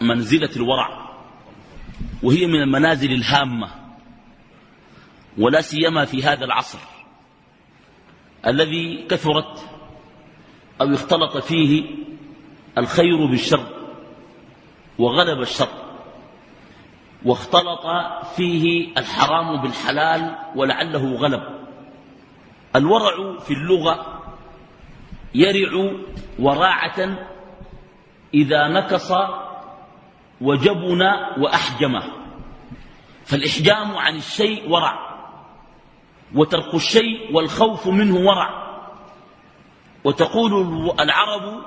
منزلة الورع وهي من المنازل الهامة ولا سيما في هذا العصر الذي كثرت أو اختلط فيه الخير بالشر وغلب الشر واختلط فيه الحرام بالحلال ولعله غلب. الورع في اللغة يرع وراعة إذا نكص وجبن وأحجم فالإحجام عن الشيء ورع وترك الشيء والخوف منه ورع. وتقول العرب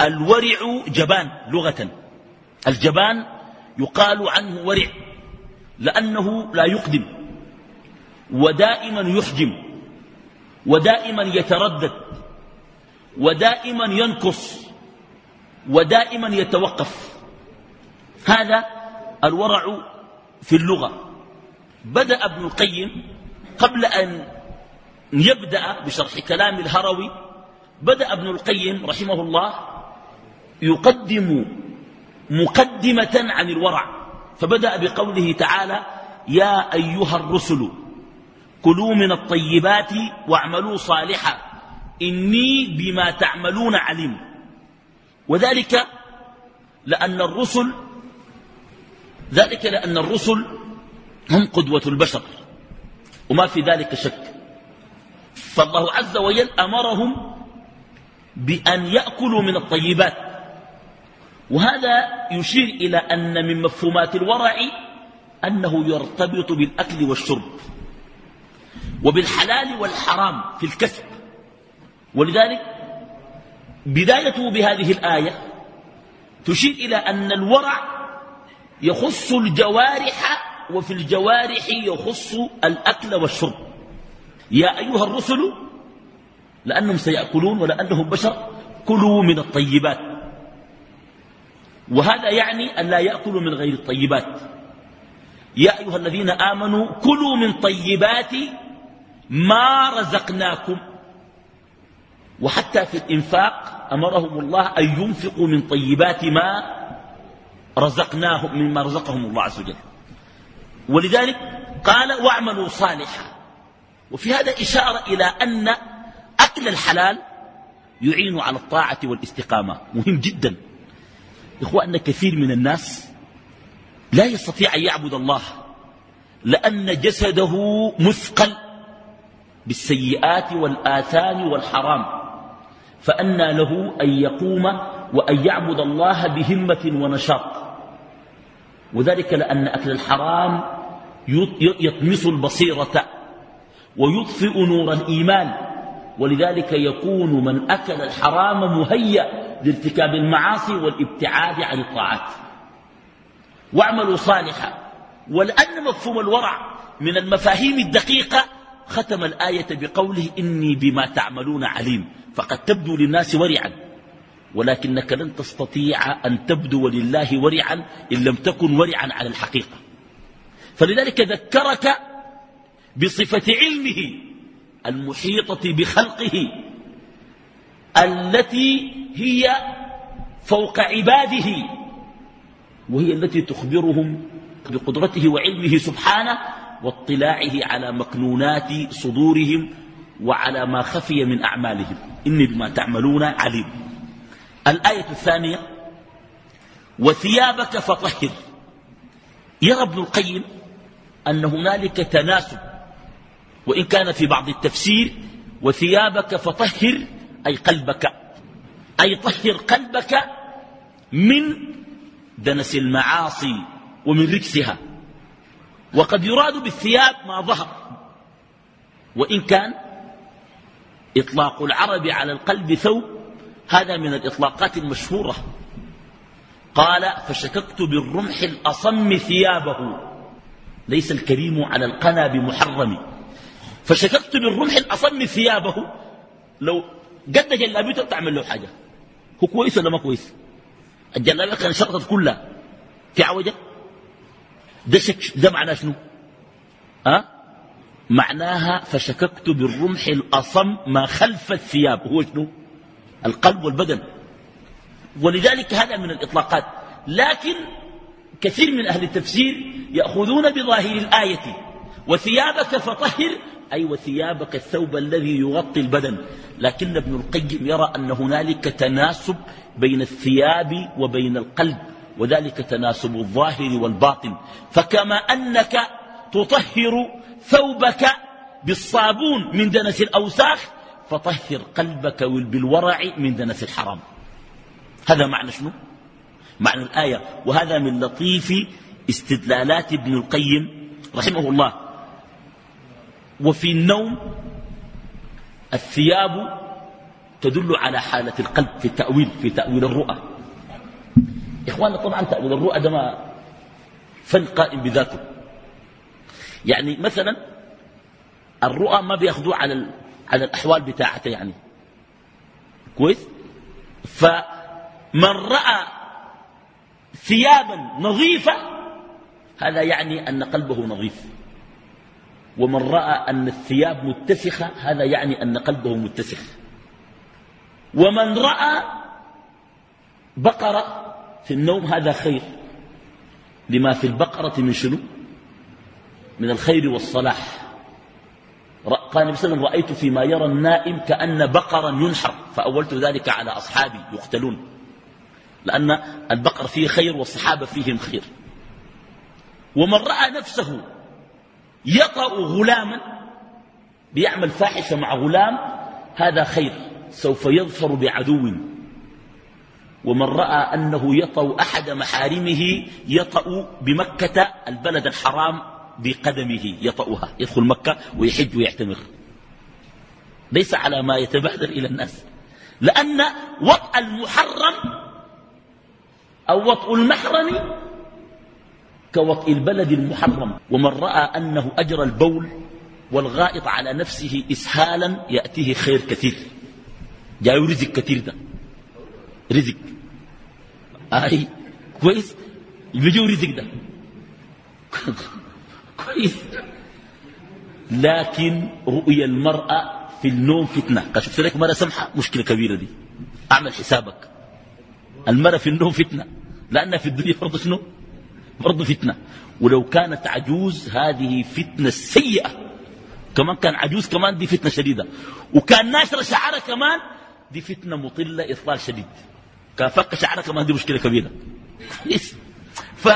الورع جبان لغة. الجبان يقال عنه ورع لأنه لا يقدم. ودائما يحجم ودائما يتردد ودائما ينكص ودائما يتوقف. هذا الورع في اللغة. بدأ ابن القيم قبل أن يبدأ بشرح كلام الهروي. بدأ ابن القيم رحمه الله يقدم مقدمة عن الورع. فبدأ بقوله تعالى يا أيها الرسل كلوا من الطيبات واعملوا صالحا. إني بما تعملون عليم. وذلك لأن الرسل ذلك لأن الرسل هم قدوة البشر وما في ذلك شك. فالله عز وجل أمرهم بأن يأكلوا من الطيبات وهذا يشير إلى أن من مفهومات الورع أنه يرتبط بالأكل والشرب وبالحلال والحرام في الكسب. ولذلك بدايته بهذه الآية تشير إلى أن الورع يخص الجوارح وفي الجوارح يخص الأكل والشرب. يا أيها الرسل لأنهم سيأكلون ولأنهم بشر كلوا من الطيبات. وهذا يعني أن لا يأكلوا من غير الطيبات. يا أيها الذين آمنوا كلوا من طيبات ما رزقناكم. وحتى في الإنفاق أمرهم الله أن ينفقوا من طيبات ما رزقناهم مما رزقهم الله عز وجل. ولذلك قال واعملوا صالحا. وفي هذا إشارة إلى أن أكل الحلال يعين على الطاعة والاستقامة. مهم جدا. إخواننا كثير من الناس لا يستطيع أن يعبد الله لأن جسده مثقل بالسيئات والآثام والحرام. فأنى له أن يقوم وأن يعبد الله بهمة ونشاط. وذلك لأن أكل الحرام يطمس البصيرة ويطفئ نور الإيمان ولذلك يكون من أكل الحرام مهيأ لارتكاب المعاصي والابتعاد عن الطاعات. واعملوا صالحا ولأن مفهوم الورع من المفاهيم الدقيقة ختم الآية بقوله إني بما تعملون عليم فقد تبدو للناس ورعا. ولكنك لن تستطيع أن تبدو لله ورعا إن لم تكن ورعا على الحقيقة. فلذلك ذكرك بصفة علمه المحيطة بخلقه التي هي فوق عباده وهي التي تخبرهم بقدرته وعلمه سبحانه واطلاعه على مكنونات صدورهم وعلى ما خفي من أعمالهم. إني بما تعملون عليم. الآية الثانية وثيابك فطهر. يرى ابن القيم أن هنالك تناسب وإن كان في بعض التفسير وثيابك فطهر أي قلبك أي طهر قلبك من دنس المعاصي ومن ركسها وقد يراد بالثياب ما ظهر وإن كان إطلاق العرب على القلب ثوب هذا من الإطلاقات المشهورة. قال فشككت بالرمح الأصم ثيابه. ليس الكريم على القنا بمحرم. فشككت بالرمح الأصم ثيابه. لو قد جلابيته تعمل له حاجة. هو كويس ولا ما كويس؟ الجلابية كان شرطت كلها. في عوجة؟ ده, شك ده معناه شنو؟ أه؟ معناها فشككت بالرمح الأصم ما خلف الثياب. هو شنو؟ القلب والبدن. ولذلك هذا من الإطلاقات. لكن كثير من أهل التفسير يأخذون بظاهر الآية. وثيابك فطهر أي وثيابك الثوب الذي يغطي البدن. لكن ابن القيم يرى أن هنالك تناسب بين الثياب وبين القلب وذلك تناسب الظاهر والباطن. فكما أنك تطهر ثوبك بالصابون من دنس الأوساخ فطهر قلبك بالورع من دنس الحرام. هذا معنى شنو؟ معنى الآية. وهذا من لطيف استدلالات ابن القيم رحمه الله. وفي النوم الثياب تدل على حالة القلب في التأويل في تأويل الرؤى. إخواننا طبعا تأويل الرؤى ده ما فن قائم بذاته. يعني مثلا الرؤى ما بيأخذوه على على الأحوال بتاعته يعني. كويس؟ فمن رأى ثيابا نظيفة هذا يعني أن قلبه نظيف. ومن رأى أن الثياب متسخة هذا يعني أن قلبه متسخ. ومن رأى بقرة في النوم هذا خير. لما في البقرة من شنو؟ من الخير والصلاح. قال النبي صلى الله عليه وسلم رأيت فيما يرى النائم كأن بقرا ينحر. فأولت ذلك على أصحابي يقتلون. لأن البقر فيه خير والصحابة فيهم خير. ومن رأى نفسه يطأ غلاما بيعمل فاحشة مع غلام هذا خير. سوف يظفر بعدو. ومن رأى أنه يطأ أحد محارمه يطأ بمكة البلد الحرام بقدمه يطأها يدخل مكة ويحج ويعتمر. ليس على ما يتبادر إلى الناس. لأن وطأ المحرم أو وطء المحرم كوطء البلد المحرم. ومن رأى أنه أجرى البول والغائط على نفسه إسهالا يأتيه خير كثير. جاي رزق كثير ده. رزق. أي كويس؟ بيجوا رزق ده. كويس. لكن رؤيا المرأة في النوم فتنة. قد شفت لك مرأة سمحة مشكلة كبيرة دي. أعمل حسابك. المرأة في النوم فتنة. لأنها في الدنيا برضه شنو؟ برضه فتنة. ولو كانت عجوز هذه فتنة سيئة. كمان كان عجوز كمان دي فتنة شديدة. وكان ناشر شعرها كمان دي فتنة مطلة إطلال شديد. كان فك شعرها كمان دي مشكلة كبيرة. ف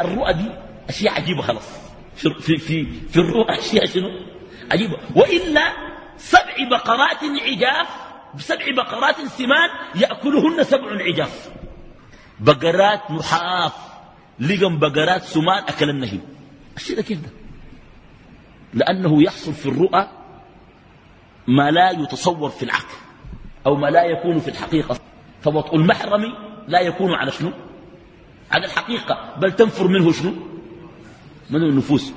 الرؤى دي أشياء عجيبة خلاص. في, في, في الرؤى أشياء شنو؟ عجيبة. وإلا سبع بقرات عجاف بسبع بقرات سمان يأكلهن سبع عجاف. بقرات نحاف لقم بقرات سمان أكل النهي الشيء ده كيف ده؟ لأنه يحصل في الرؤى ما لا يتصور في العقل أو ما لا يكون في الحقيقة. فوطء المحرم لا يكون على شنو؟ على الحقيقة. بل تنفر منه شنو؟ من النفوس.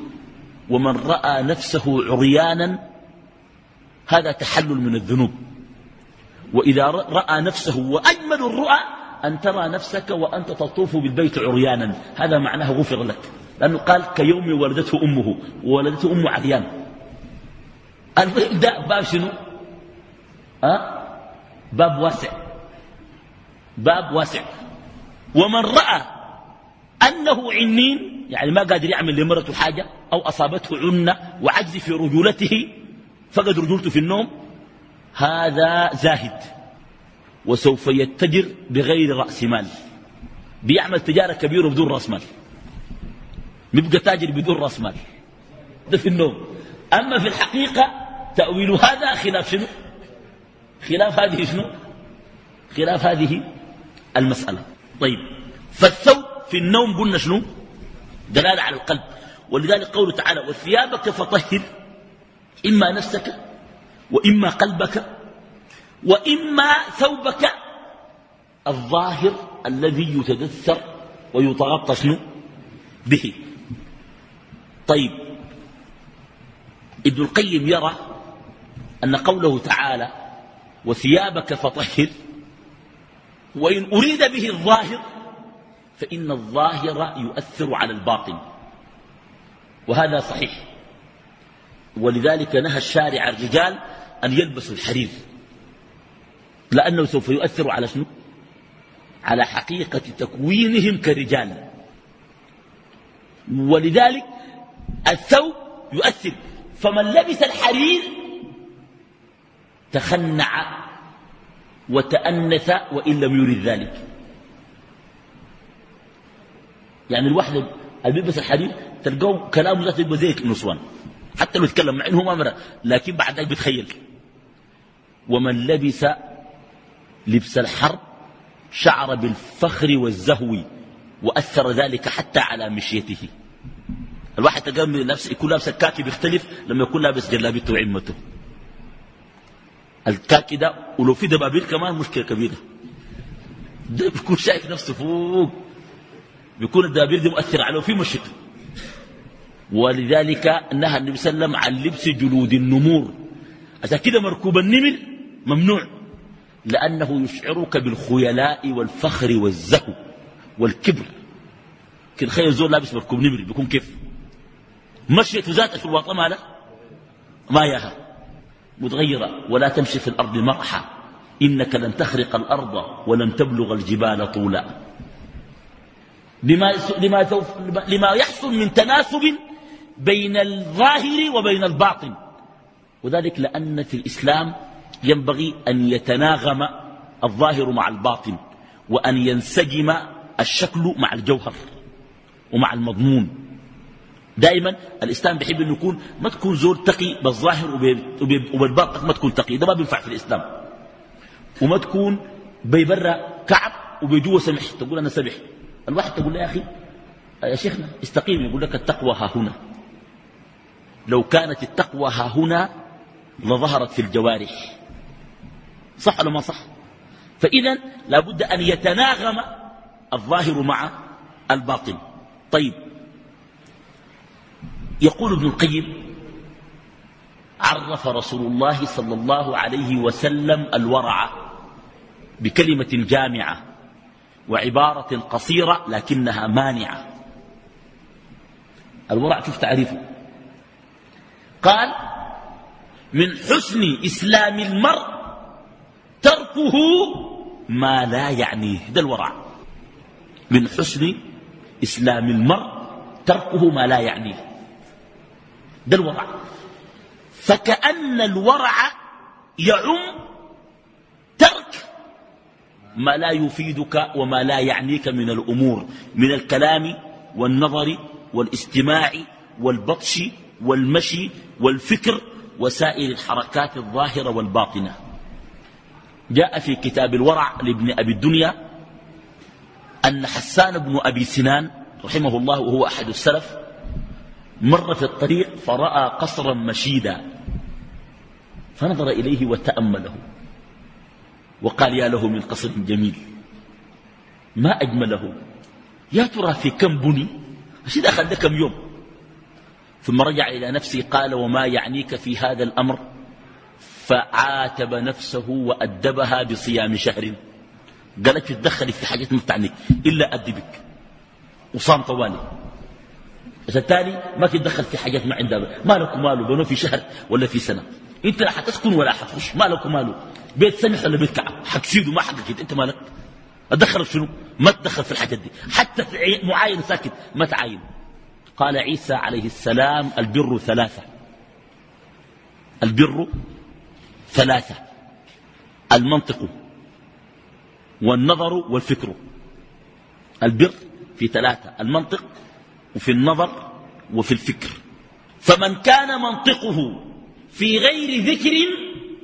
ومن رأى نفسه عريانا هذا تحلل من الذنوب. وإذا رأى نفسه وأجمل الرؤى أن ترى نفسك وأنت تطوف بالبيت عريانا. هذا معناه غفر لك. لأنه قال كيوم ولدته أمه وولدته أمه عريان. ده باب شنو؟ أه؟ باب واسع. باب واسع. ومن رأى أنه عنين يعني ما قادر يعمل لمرته حاجة أو أصابته عنة وعجز في رجولته فقد رجولته في النوم. هذا زاهد وسوف يتجر بغير رأس مال بيعمل تجارة كبيرة بدون رأس مال بيبقى تاجر بدون رأس مال. ده في النوم. أما في الحقيقة تأويل هذا خلاف شنو؟ خلاف هذه شنو؟ خلاف هذه المسألة. طيب فالثوب في النوم قلنا شنو؟ دلالة على القلب. ولذلك قوله تعالى وثيابك فطهر إما نفسك وإما قلبك وإما ثوبك. الظاهر الذي يتدثر ويتغطى شنو؟ به. طيب. ابن القيم يرى أن قوله تعالى وثيابك فطهر وإن أريد به الظاهر فإن الظاهر يؤثر على الباطن. وهذا صحيح. ولذلك نهى الشارع الرجال أن يلبسوا الحرير. لأنه سوف يؤثر على شنو؟ على حقيقة تكوينهم كرجال. ولذلك الثوب يؤثر. فمن لبس الحرير تخنع وتأنث وإن لم يرد ذلك. يعني الواحد اللي بيلبس الحرير تلقاه كلامه ذاته يبقى زي النسوان حتى لو يتكلم مع إنه ما مرة لكن بعد ذلك بيتخيل. ومن لبس لبس الحرب شعر بالفخر والزهو وأثر ذلك حتى على مشيته. الواحد تلقاه لابس يكون لابس الكاكي بيختلف لما يكون لابس جلابيته وعمته الكاكي ده ولو في دبابير كمان مشكلة كبيرة. ده بيكون شايف نفسه فوق. بيكون الدبابير دي مؤثر عليه في مشيته ولذلك نهى النبي صلى الله عليه وسلم عن لبس جلود النمور. عشان كده مركوب النمر ممنوع. لأنه يشعرك بالخيلاء والفخر والزهو والكبر. كده خير زول لابس مركوب نمر بيكون كيف؟ مشية ذات في الوطن ماله؟ ما ياها. متغيرة. ولا تمشي في الأرض مرحا. إنك لن تخرق الأرض ولن تبلغ الجبال طولا. لما, لما, لما يحصل من تناسب بين الظاهر وبين الباطن. وذلك لأن في الإسلام ينبغي أن يتناغم الظاهر مع الباطن وأن ينسجم الشكل مع الجوهر ومع المضمون. دائما الإسلام بيحب أن يكون ما تكون زور تقي بالظاهر وبالباطن ما تكون تقي ده ما بينفع في الإسلام. وما تكون بيبرى كعب وبيجوه سمح تقول أنا سمح الواحد تقول له يا أخي يا شيخنا استقيم يقول لك التقوى ها هنا. لو كانت التقوى ها هنا لظهرت في الجوارح. صح ولا ما صح؟ فإذا لابد أن يتناغم الظاهر مع الباطن. طيب. يقول ابن القيم عرف رسول الله صلى الله عليه وسلم الورع بكلمة جامعة. وعبارة قصيرة لكنها مانعة. الورع شوف تعريفه. قال من حسن إسلام المرء تركه ما لا يعنيه. ده الورع من حسن إسلام المرء تركه ما لا يعنيه. ده الورع فكأن الورع يعم ترك ما لا يفيدك وما لا يعنيك من الأمور من الكلام والنظر والاستماع والبطش والمشي والفكر وسائر الحركات الظاهرة والباطنة. جاء في كتاب الورع لابن أبي الدنيا أن حسان بن أبي سنان رحمه الله وهو أحد السلف مر في الطريق فرأى قصرا مشيدا فنظر إليه وتأمله. وقال يا له من قصر جميل ما أجمله. يا ترى في كم بني؟ أشد أخذ كم يوم. ثم رجع إلى نفسه قال وما يعنيك في هذا الأمر؟ فعاتب نفسه وأدبها بصيام شهر. قالت تدخلي في حاجات ما تعنيك إلا أدبك. وصام طوالي. الثاني ما تتدخل في حاجات ما عندها ما لكم ماله بنو في شهر ولا في سنة؟ انت لا حتسكن ولا حتخش ما لكم ماله بيت سمح ولا بيت كعب؟ حتسيده ما حقك. انت مالك؟ اتدخل في شنو؟ ما تدخل في الحاجات دي. حتى معاين ساكت ما تعاين. قال عيسى عليه السلام البر ثلاثة. البر ثلاثة. المنطق والنظر والفكر. البر في ثلاثة. المنطق وفي النظر وفي الفكر. فمن كان منطقه في غير ذكر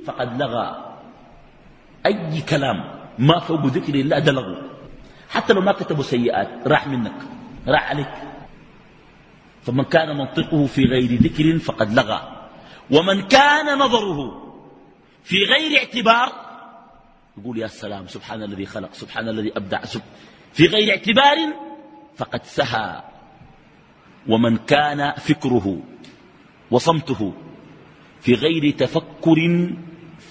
فقد لغى. أي كلام ما فوق ذكر الله ده لغو حتى لو ما كتبوا سيئات راح منك راح عليك. فمن كان منطقه في غير ذكر فقد لغى. ومن كان نظره في غير اعتبار يقول يا سلام سبحان الذي خلق سبحان الذي أبدع في غير اعتبار فقد سهى. ومن كان فكره وصمته في غير تفكر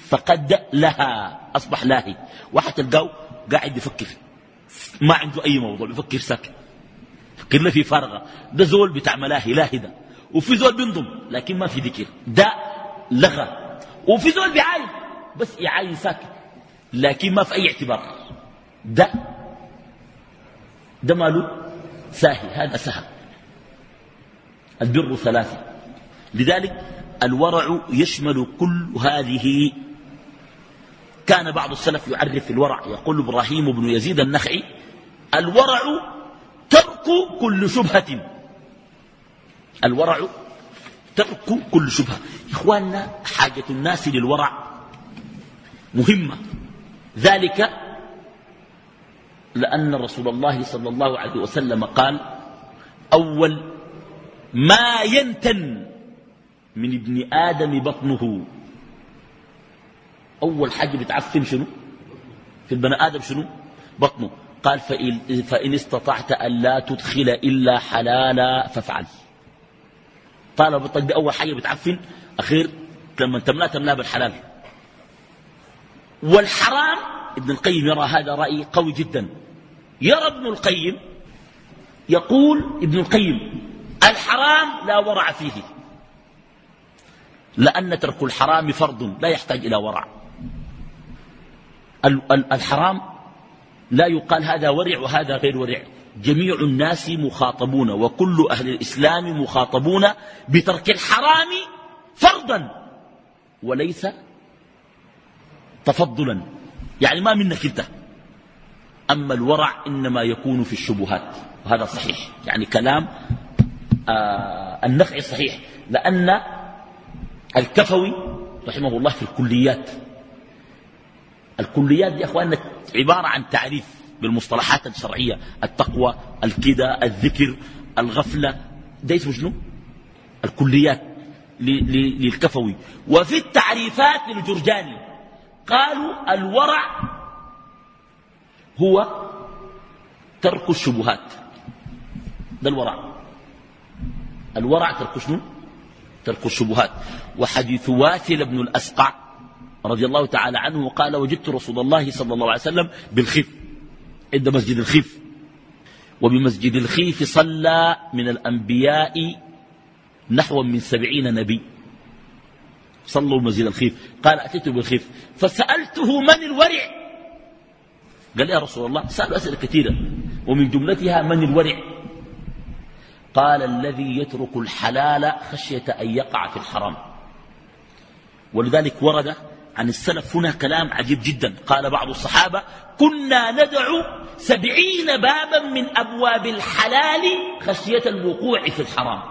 فقد لها أصبح لاهي. واحد تلقاه قاعد يفكر ما عنده أي موضوع بيفكر ساكت. فكر له في فارغة. ده زول بتاع ملاهي لاهي ده. وفي زول بينضم لكن ما في ذكر. ده لغى وفي زول بيعاين بس يعاين ساكت. لكن ما في أي اعتبار. ده ده ماله؟ ساهي. هذا سهل. البر ثلاثة. لذلك الورع يشمل كل هذه. كان بعض السلف يعرف الورع يقول إبراهيم بن يزيد النخعي الورع ترك كل شبهة. الورع ترك كل شبهة. إخواننا حاجة الناس للورع مهمة. ذلك لأن رسول الله صلى الله عليه وسلم قال أول ما ينتن من ابن آدم بطنه. أول حاجة بتعفن شنو؟ في البني آدم شنو؟ بطنه. قال فإن, فإن استطعت أن لا تدخل إلا حلالا فافعل. طالب بطنك دي أول حاجة بتعفن. أخير لما تملا تملا بالحلال. والحرام ابن القيم يرى هذا رأي قوي جدا. يرى ابن القيم يقول ابن القيم الحرام لا ورع فيه. لأن ترك الحرام فرض لا يحتاج إلى ورع. الحرام لا يقال هذا ورع وهذا غير ورع. جميع الناس مخاطبون وكل أهل الإسلام مخاطبون بترك الحرام فرضا وليس تفضلا. يعني ما منك أنت. أما الورع إنما يكون في الشبهات. وهذا صحيح. يعني كلام آه النخع صحيح. لأن الكفوي رحمه الله في الكليات. الكليات دي أخواننا عبارة عن تعريف بالمصطلحات الشرعية. التقوى الكدى الذكر الغفلة. ده اسمه شنو؟ الكليات للكفوي. وفي التعريفات للجرجاني. قالوا الورع هو ترك الشبهات. ده الورع. الورع ترك شنو؟ ترك الشبهات وحديث واثل بن الأسقع رضي الله تعالى عنه قال وجدت رسول الله صلى الله عليه وسلم بالخيف عند مسجد الخيف. وبمسجد الخيف صلى من الأنبياء نحو من سبعين نبي. صلوا مسجد الخيف. قال أتيت بالخيف. فسألته من الورع؟ قال يا رسول الله سأل أسئلة كثيرة. ومن جملتها من الورع؟ قال الذي يترك الحلال خشية أن يقع في الحرام. ولذلك ورد عن السلف هنا كلام عجيب جدا. قال بعض الصحابة كنا ندعو سبعين بابا من أبواب الحلال خشية الوقوع في الحرام.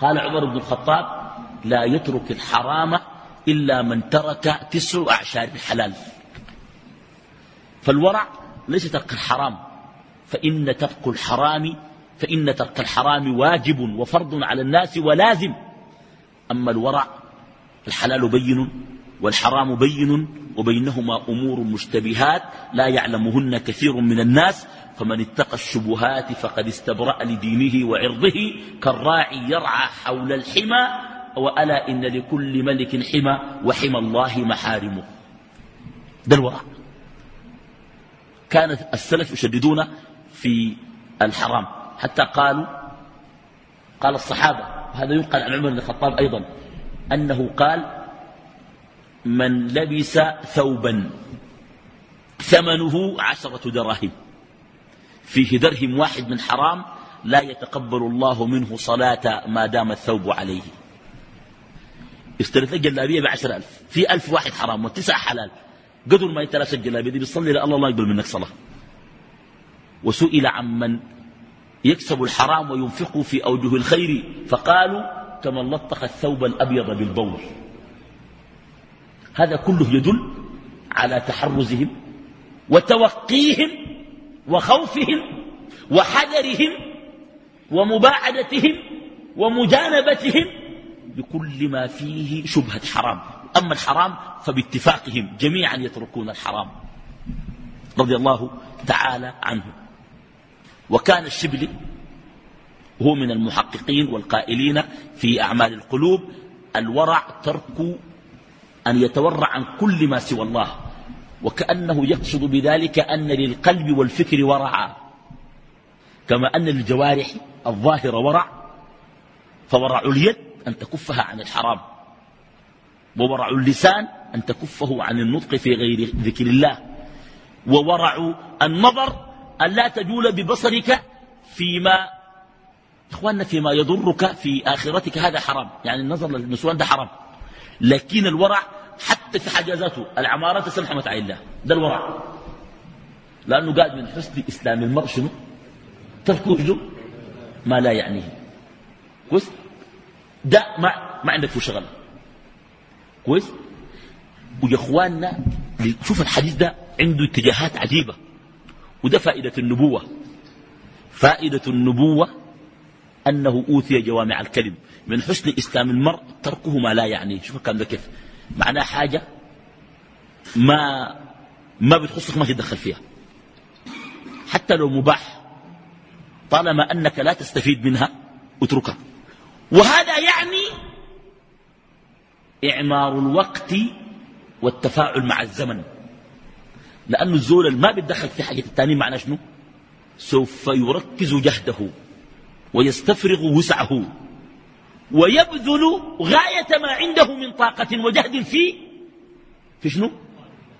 قال عمر بن الخطاب لا يترك الحرام إلا من ترك تسع أعشار الحلال. فالورع ليس ترك الحرام فإن ترك الحرام فإن ترك الحرام واجب وفرض على الناس ولازم. أما الورع الحلال بين والحرام بين وبينهما أمور مشتبهات لا يعلمهن كثير من الناس فمن اتقى الشبهات فقد استبرأ لدينه وعرضه كالراعي يرعى حول الحمى وألا إن لكل ملك حمى وحمى الله محارمه. ده الورع. كانت السلف يشددون في الحرام. حتى قالوا قال الصحابة وهذا ينقل عن عمر بن الخطاب أيضا أنه قال من لبس ثوبا ثمنه عشرة دراهم فيه درهم واحد من حرام لا يتقبل الله منه صلاة ما دام الثوب عليه. اشتريت جلابية بعشر ألف في ألف واحد حرام وتسع حلال. قدر ما يتلاشى الجلابية دي بيصلي الله الله يقبل منك صلاة. وسئل عمن يكسب الحرام وينفقه في أوجه الخير. فقالوا كمن لطخ الثوب الأبيض بالبول. هذا كله يدل على تحرزهم وتوقيهم وخوفهم وحذرهم ومباعدتهم ومجانبتهم بكل ما فيه شبهة حرام. أما الحرام فباتفاقهم جميعا يتركون الحرام. رضي الله تعالى عنه وكان الشبلي هو من المحققين والقائلين في أعمال القلوب الورع ترك أن يتورع عن كل ما سوى الله وكأنه يقصد بذلك أن للقلب والفكر ورعا كما أن للجوارح الظاهر ورع فورع اليد أن تكفها عن الحرام وورع اللسان أن تكفه عن النطق في غير ذكر الله وورع النظر أن لا تجول ببصرك فيما إخواننا فيما يضرك في آخرتك. هذا حرام. يعني النظر للنسوان ده حرام. لكن الورع حتى في حاجازاته العمارات تسمح متاع الله. ده الورع. لأنه قاعد من حسن إسلام المرء شنو؟ تركه ما لا يعنيه. كويس؟ ده ما, ما عندك في شغل. كويس؟ ويا إخواننا شوف الحديث ده عنده اتجاهات عجيبة. وده فائدة النبوة. فائدة النبوة أنه أوتي جوامع الكلم. من حسن إسلام المرء تركه ما لا يعني. شوف الكلام ده كيف. معناه حاجة ما ما بتخصك ما تتدخل فيها. حتى لو مباح طالما أنك لا تستفيد منها اتركها. وهذا يعني إعمار الوقت والتفاعل مع الزمن. لأنه الزول ما بيتدخل في حاجة التاني معناه شنو؟ سوف يركز جهده ويستفرغ وسعه ويبذل غاية ما عنده من طاقة وجهد في في شنو؟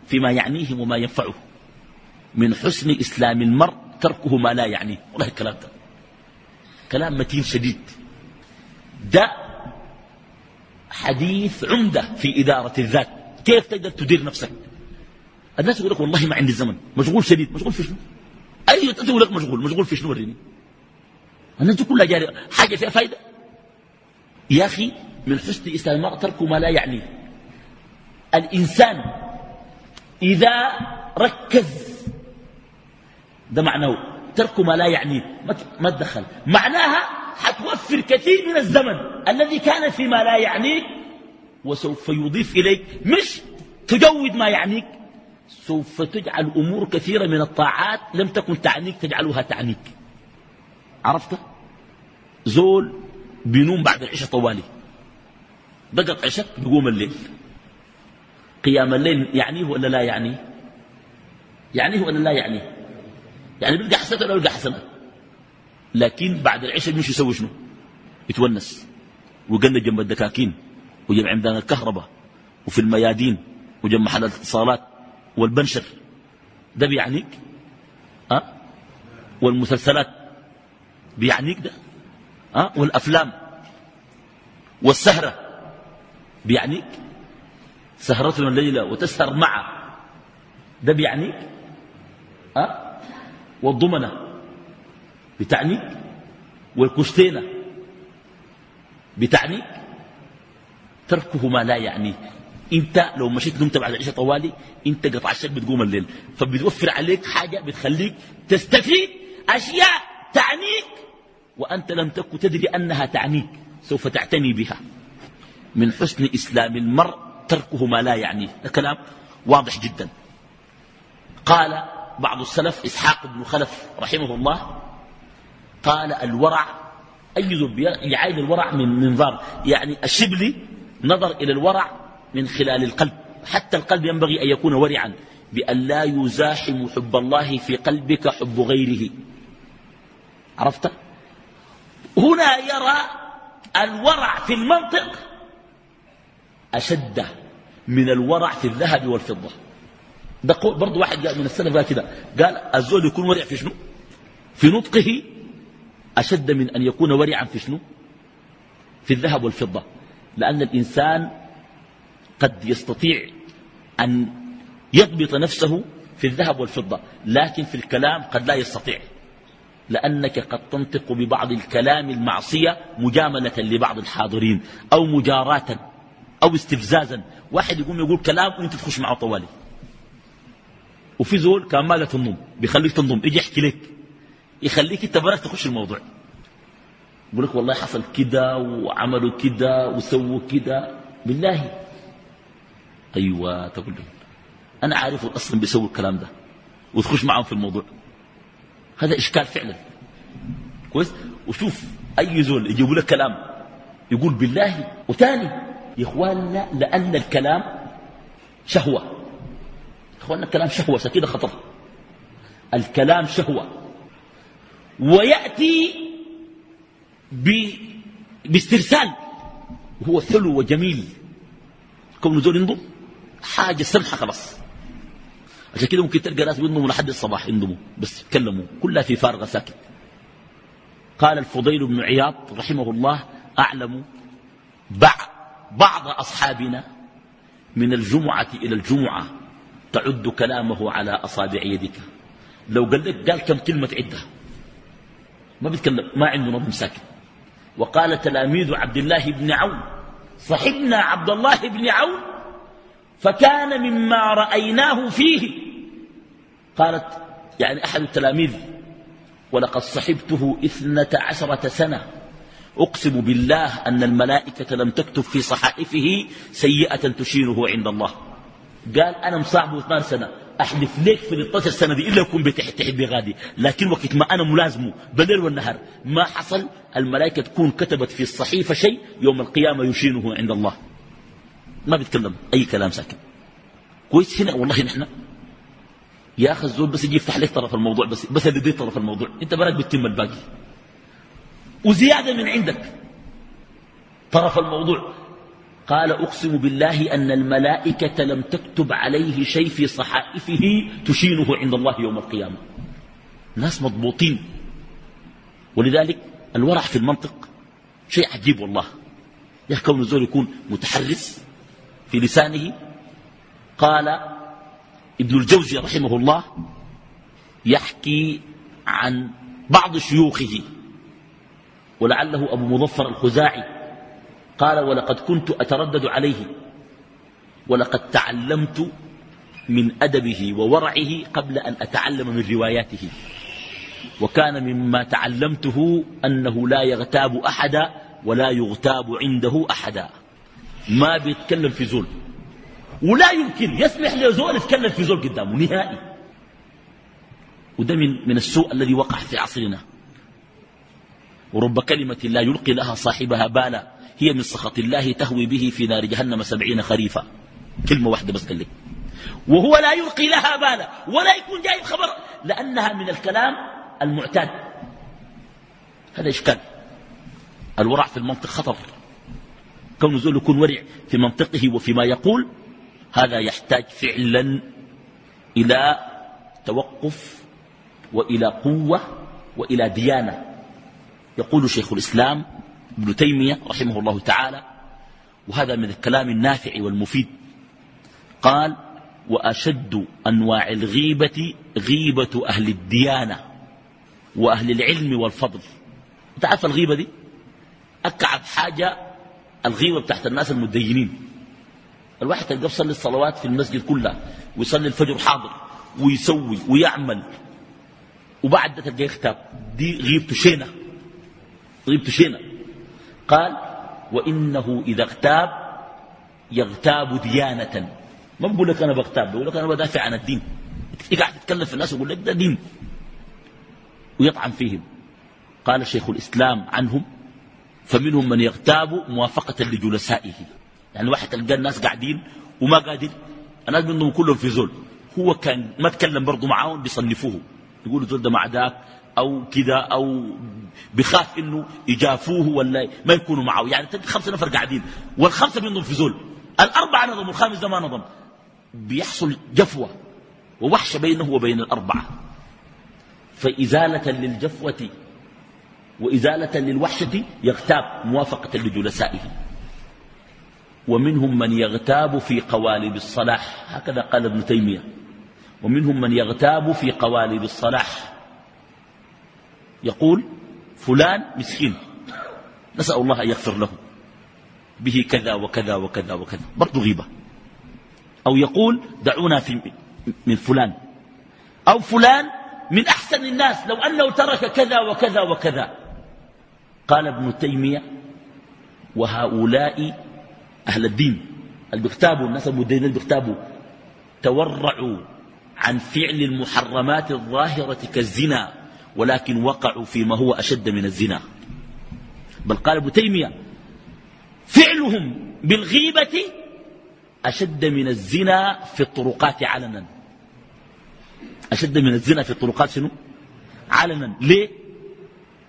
فيما يعنيه وما ينفعه. من حسن إسلام المرء تركه ما لا يعنيه. والله الكلام ده. كلام متين شديد. ده حديث عمدة في إدارة الذات. كيف تقدر تدير نفسك؟ الناس يقول لك والله ما عندي زمن. مشغول شديد. مشغول في شنو؟ أي تقول لك مشغول. مشغول في شنو وريني؟ الناس دي كلها جاري حاجة فيها فايدة؟ يا أخي من حسن إسلام المرء ترك ما لا يعني الإنسان إذا ركز ده معناه ترك ما لا يعني ما تدخل. معناها حتوفر كثير من الزمن الذي كان فيما لا يعنيك وسوف يضيف إليك مش تجود ما يعنيك. سوف تجعل أمور كثيرة من الطاعات لم تكن تعنيك تجعلها تعنيك. عرفت؟ زول بينوم بعد العشاء طوالي. دقت عشاء بيقوم الليل. قيام الليل يعنيه ولا لا يعنيه؟ يعنيه ولا لا يعنيه؟ يعني بيلقى حسنات ولا بيلقى حسنات لكن بعد العشاء بيمشي يسوي شنو؟ يتونس. ويقلد جنب الدكاكين وجنب عمدان الكهرباء وفي الميادين وجنب محل الاتصالات. والبنشر. ده بيعنيك؟ أه؟ والمسلسلات بيعنيك ده؟ أه؟ والأفلام. والسهرة بيعنيك؟ سهرتنا الليلة وتسهر معه. ده بيعنيك؟ أه؟ والضمنة بتعنيك؟ والكشتينة بتعنيك؟ تركه ما لا يعنيه انت لو مشيت نمت بعد العشاء طوالي انت قطع الشك بتقوم الليل. فبتوفر عليك حاجة بتخليك تستفيد أشياء تعنيك وأنت لم تكن تدري أنها تعنيك سوف تعتني بها. من حسن إسلام المرء تركه ما لا يعنيه الكلام واضح جدا. قال بعض السلف إسحاق بن خلف رحمه الله قال الورع أي يعين الورع من منظار يعني الشبلي نظر إلى الورع من خلال القلب. حتى القلب ينبغي أن يكون ورعا بأن لا يزاحم حب الله في قلبك حب غيره. عرفت؟ هنا يرى الورع في المنطق أشد من الورع في الذهب والفضة. ده برضه واحد من السلف قال كده. قال الزول يكون ورع في شنو؟ في نطقه أشد من أن يكون ورعا في شنو؟ في الذهب والفضة. لأن الإنسان قد يستطيع أن يضبط نفسه في الذهب والفضة لكن في الكلام قد لا يستطيع لأنك قد تنطق ببعض الكلام المعصية مجاملة لبعض الحاضرين أو مجاراة أو استفزازا. واحد يقوم يقول كلام وأنت تخش معه طوالي. وفي زول كان ما تنضم بيخليك تنضم يجي يحكي لك يخليك أنت براك تخش الموضوع. يقول لك والله حصل كده وعملوا كده وسووا كده. بالله. أيوة تقول له أنا عارف أصلا بيسوي الكلام ده وتخش معهم في الموضوع. هذا إشكال فعلا. كويس؟ وشوف أي زول يجيبوا لك كلام يقول بالله وتاني يا إخواننا لأن الكلام شهوة. إخواننا الكلام شهوة كده خطر. الكلام شهوة. ويأتي باسترسال. وهو حلو وجميل. كون زول ينضم حاجة سمحة خلاص. عشان كده ممكن تلقى ناس بينضموا لحد الصباح ينضموا بس يتكلموا كلها في فارغة ساكت قال الفضيل بن عياض رحمه الله أعلم بعض أصحابنا من الجمعة إلى الجمعة تعد كلامه على أصابع يدك. لو قال لك قال كم كلمة عدة ما بيتكلم ما عنده نظم ساكت. وقال تلاميذ عبد الله بن عون صحبنا عبد الله بن عون فكان مما رأيناه فيه. قالت يعني أحد التلاميذ ولقد صحبته إثنة عشرة سنة. أقسم بالله أن الملائكة لم تكتب في صحائفه سيئة تشينه عند الله. قال أنا مصاحبه 12 سنة. أحلف لك في ال 12 سنة دي إلا يكون بتحت تحت بغادي لكن وقت ما أنا ملازمه بالليل والنهار ما حصل الملائكة تكون كتبت في الصحيفة شيء يوم القيامة يشينه عند الله. ما بيتكلم. أي كلام ساكن. كويس هنا؟ والله نحن يا أخي الزول بس يجي يفتح لك طرف الموضوع بس بس اللي طرف الموضوع. أنت براك بتتم الباقي. وزيادة من عندك. طرف الموضوع. قال أقسم بالله أن الملائكة لم تكتب عليه شيء في صحائفه تشينه عند الله يوم القيامة. ناس مضبوطين. ولذلك الورع في المنطق شيء عجيب والله. يا كون الزول يكون متحرس. في لسانه قال ابن الجوزي رحمه الله يحكي عن بعض شيوخه ولعله أبو مظفر الخزاعي قال ولقد كنت أتردد عليه ولقد تعلمت من أدبه وورعه قبل أن أتعلم من رواياته وكان مما تعلمته أنه لا يغتاب أحدا ولا يغتاب عنده أحدا ما بيتكلم في زول. ولا يمكن يسمح لزول يتكلم في زول قدامه نهائي. وده من, من السوء الذي وقع في عصرنا. ورب كلمة لا يلقي لها صاحبها بالا. هي من سخط الله تهوي به في نار جهنم سبعين خريفا كلمة واحدة بس قال لك وهو لا يلقي لها بالا ولا يكون جايب خبر لأنها من الكلام المعتاد. هذا إشكال. الورع في المنطق خطر. كون زول يكون ورع في منطقه وفيما يقول هذا يحتاج فعلا إلى توقف وإلى قوة وإلى ديانة. يقول شيخ الإسلام ابن تيمية رحمه الله تعالى وهذا من الكلام النافع والمفيد. قال وأشد أنواع الغيبة غيبة أهل الديانة وأهل العلم والفضل. تعرف الغيبة دي؟ أكعب حاجة الغيبة بتاعت الناس المدينين. الواحد تلقى يصلي الصلوات في المسجد كلها ويصلي الفجر حاضر ويسوي ويعمل. وبعد تلقى يختاب دي غيبته شينة. غيبته شينة. قال وإنه إذا اغتاب يغتاب ديانة. ما بقول لك أنا بغتاب بقول لك أنا بدافع عن الدين. يقعد تتكلم في الناس ويقول لك ده دين. ويطعن فيهم. قال شيخ الإسلام عنهم فمنهم من يغتاب موافقة لجلسائه. يعني واحد تلقى الناس قاعدين وما قادر. الناس منهم كلهم في زول. هو كان ما تكلم برضه معاهم بيصنفوه. يقولوا زول ده مع ذاك أو كذا أو بخاف إنه يجافوه ولا ما يكونوا معه. يعني خمسة نفر قاعدين. والخمسة منهم في زول. الأربعة نظم والخامس ده ما نظم. بيحصل جفوة. ووحشة بينه وبين الأربعة. فإزالة للجفوة وإزالة للوحشة يغتاب موافقة لجلسائه. ومنهم من يغتاب في قوالب الصلاح. هكذا قال ابن تيمية. ومنهم من يغتاب في قوالب الصلاح. يقول فلان مسكين. نسأل الله أن يغفر له. به كذا وكذا وكذا وكذا. برضو غيبة. أو يقول دعونا في من فلان. أو فلان من أحسن الناس. لو أنه ترك كذا وكذا وكذا. قال ابن تيمية وهؤلاء أهل الدين اللي الناس المدينين اللي تورعوا عن فعل المحرمات الظاهرة كالزنا ولكن وقعوا فيما هو أشد من الزنا. بل قال ابن تيمية فعلهم بالغيبة أشد من الزنا في الطرقات علنا. أشد من الزنا في الطرقات شنو؟ علنا. ليه؟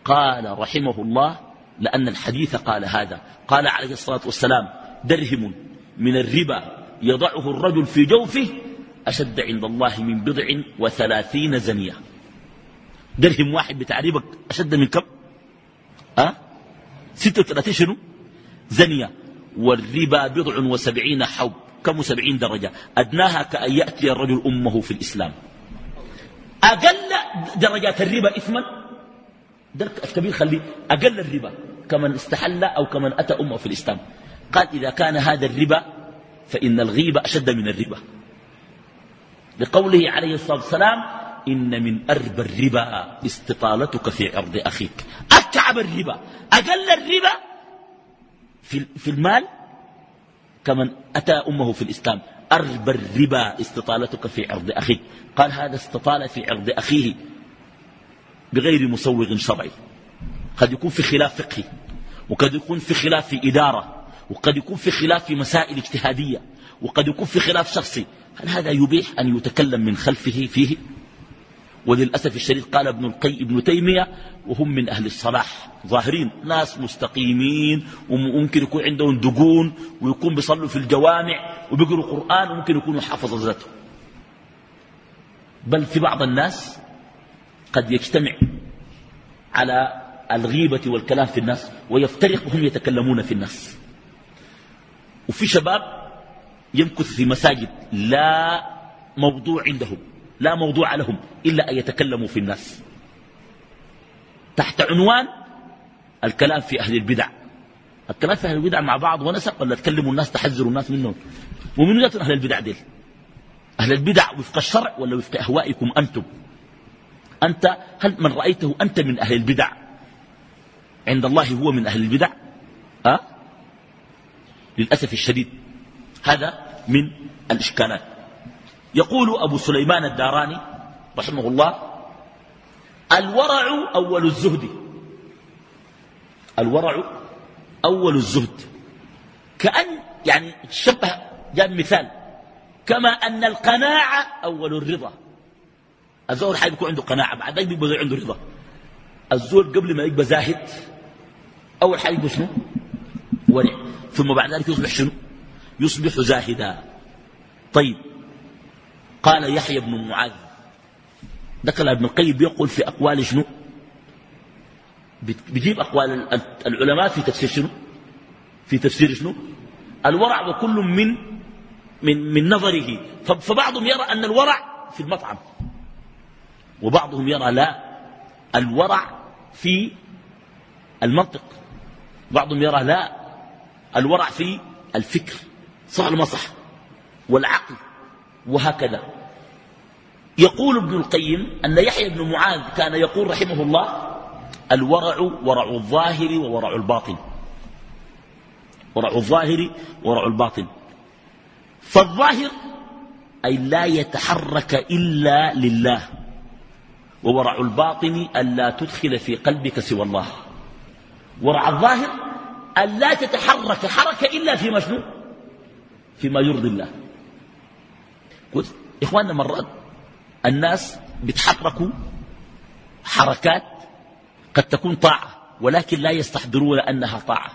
قال رحمه الله لأن الحديث قال هذا. قال عليه الصلاة والسلام درهم من الربا يضعه الرجل في جوفه أشد عند الله من بضع وثلاثين زنية. درهم واحد بتاع ربك أشد من كم؟ أه؟ ستة وثلاثين شنو؟ زنية. والربا بضع وسبعين حوب كم سبعين درجة؟ أدناها كأن يأتي الرجل أمه في الإسلام. أقل درجات الربا إثما؟ درك الكبير خليه أقل الربا كمن استحل أو كمن أتى أمة في الإسلام. قال إذا كان هذا الربا فإن الغيبة أشد من الربا. لقوله عليه الصلاة والسلام إن من أربى الربا استطالتك في عرض أخيك. أكعب الربا. أقل الربا في, في المال كمن أتى أمه في الإسلام. أربى الربا استطالتك في عرض أخيك. قال هذا استطال في عرض أخيه. بغير مسوغ شرعي. قد يكون في خلاف فقهي وقد يكون في خلاف في إدارة وقد يكون في خلاف في مسائل اجتهادية وقد يكون في خلاف شخصي. هل هذا يبيح أن يتكلم من خلفه فيه؟ وللأسف الشديد قال ابن القي ابن تيمية وهم من أهل الصلاح ظاهرين ناس مستقيمين وممكن يكون عندهم دقون ويكون بيصلوا في الجوامع وبيقروا قرآن وممكن يكونوا حافظ ذاته. بل في بعض الناس قد يجتمع على الغيبة والكلام في الناس ويفترق وهم يتكلمون في الناس. وفي شباب يمكث في مساجد لا موضوع عندهم لا موضوع لهم إلا أن يتكلموا في الناس. تحت عنوان الكلام في أهل البدع. الكلام في أهل البدع مع بعض ونسق ولا تكلموا الناس تحذروا الناس منهم؟ ومن ذات أهل البدع ديل. أهل البدع وفق الشرع ولا وفق أهوائكم أنتم؟ أنت هل من رأيته أنت من أهل البدع؟ عند الله هو من أهل البدع. أه؟ للأسف الشديد هذا من الإشكالات. يقول أبو سليمان الداراني رحمه الله الورع أول الزهد. الورع أول الزهد. كأن يعني شبه جاب مثال. كما أن القناعة أول الرضا. الزول حي بيكون عنده قناعة بعد ذلك بيبقى عنده رضا. الزول قبل ما يبقى زاهد أول حاجة يبقى شنو؟ ورع ثم بعد ذلك يصبح شنو؟ يصبح زاهدا. طيب. قال يحيى بن معاذ. ذكر ابن القيم بيقول في أقوال شنو؟ بيجيب أقوال العلماء في تفسير شنو؟ في تفسير شنو؟ الورع وكل من من من نظره. فبعضهم يرى أن الورع في المطعم. وبعضهم يرى لا الورع في المنطق. بعضهم يرى لا الورع في الفكر. صح ولا ما صح؟ والعقل. وهكذا. يقول ابن القيم أن يحيى بن معاذ كان يقول رحمه الله الورع ورع الظاهر وورع الباطن. ورع الظاهر ورع الباطن. فالظاهر أي لا يتحرك إلا لله. وورع الباطن ألا تدخل في قلبك سوى الله. ورع الظاهر أن لا تتحرك حركة إلا فيما شنو فيما يرضي الله. إخواننا مرات الناس بيتحركوا حركات قد تكون طاعة ولكن لا يستحضرون أنها طاعة.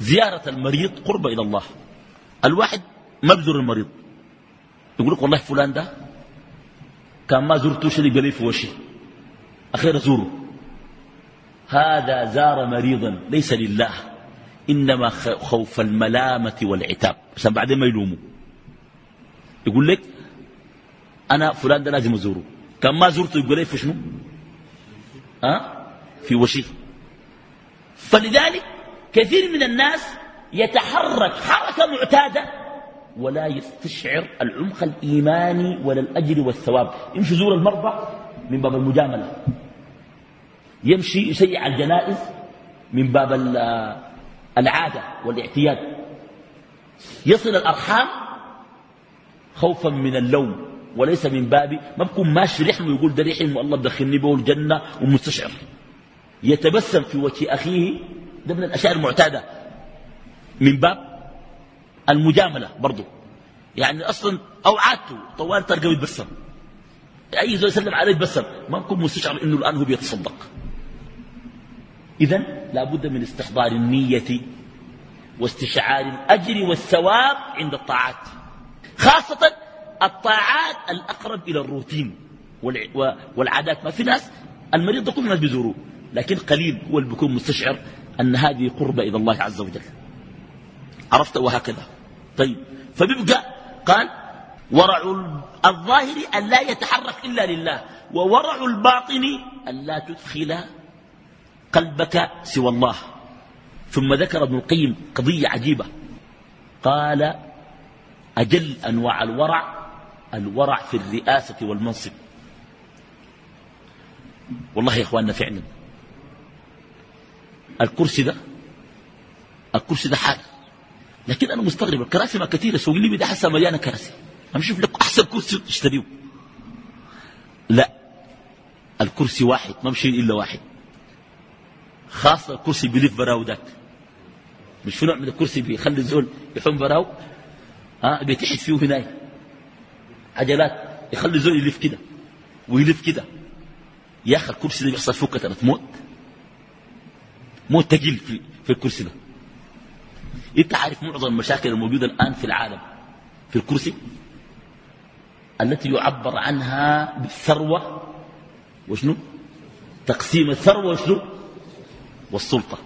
زيارة المريض قرب إلى الله. الواحد ما بزور المريض. يقول لك والله فلان ده كان ما زرته شري قليل في وشي أخير أزوره هذا زار مريضا. ليس لله. إنما خوف الملامة والعتاب. عشان بعدين ما يلوموا. يقول لك أنا فلان ده لازم أزوره. كان ما زرته يقول لي في شنو؟ أه؟ في وشي فلذلك كثير من الناس يتحرك حركة معتادة ولا يستشعر العمق الإيماني ولا الأجر والثواب. يمشي يزور المرضى من باب المجاملة. يمشي يشيع الجنائز من باب العادة والاعتياد. يصل الأرحام خوفا من اللوم وليس من باب. ما بكون ماشي رحمه ويقول ده رحم والله بدخلني به الجنة ومستشعر. يتبسم في وجه أخيه. ده من الأشياء المعتادة. من باب المجاملة برضه يعني أصلا أو عادته طوال تلقى يتبسم أي زول يسلم عليه يتبسم ما بكون مستشعر إنه الآن هو بيتصدق. إذا لابد من استحضار النية واستشعار الأجر والثواب عند الطاعات. خاصة الطاعات الأقرب إلى الروتين والعادات. ما في ناس المريض كل الناس بيزوروه. لكن قليل هو اللي بيكون مستشعر أن هذه قربة إلى الله عز وجل. عرفت؟ وهكذا. طيب. فبيبقى قال ورع الظاهر أن لا يتحرك إلا لله وورع الباطن أن لا تدخل قلبك سوى الله. ثم ذكر ابن القيم قضية عجيبة. قال أجل أنواع الورع الورع في الرئاسة والمنصب. والله يا إخواننا فعلا. الكرسي ده الكرسي ده حال. لكن أنا مستغرب الكراسي ما كثيرة سوق لي ده حسا مليانة كراسي. أنا شوف لك أحسن كرسي تشتريه لا الكرسي واحد ما مشي إلا واحد. خاصة الكرسي بيلف براو ذاك. مش في نوع من الكرسي بيخلي الزول يحوم براو؟ ها بيتحد فيه هناك. عجلات يخلي الزول يلف كده ويلف كده. يا أخي الكرسي ده بيحصل فيه كترة موت موت تقيل في, في الكرسي ده. انت عارف معظم المشاكل الموجودة الآن في العالم في الكرسي التي يعبر عنها بالثروة وشنو؟ تقسيم الثروة وشنو؟ والسلطة.